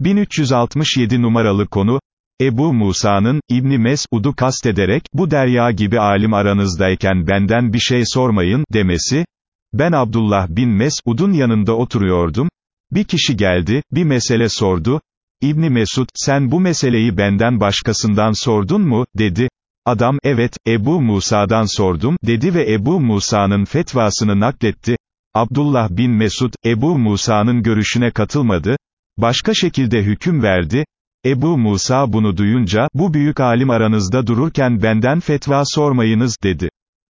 1367 numaralı konu, Ebu Musa'nın, İbni Mesud'u kastederek, bu derya gibi alim aranızdayken benden bir şey sormayın, demesi, ben Abdullah bin Mesud'un yanında oturuyordum, bir kişi geldi, bir mesele sordu, İbni Mesud, sen bu meseleyi benden başkasından sordun mu, dedi, adam, evet, Ebu Musa'dan sordum, dedi ve Ebu Musa'nın fetvasını nakletti, Abdullah bin Mesud, Ebu Musa'nın görüşüne katılmadı, başka şekilde hüküm verdi, Ebu Musa bunu duyunca, bu büyük alim aranızda dururken benden fetva sormayınız, dedi.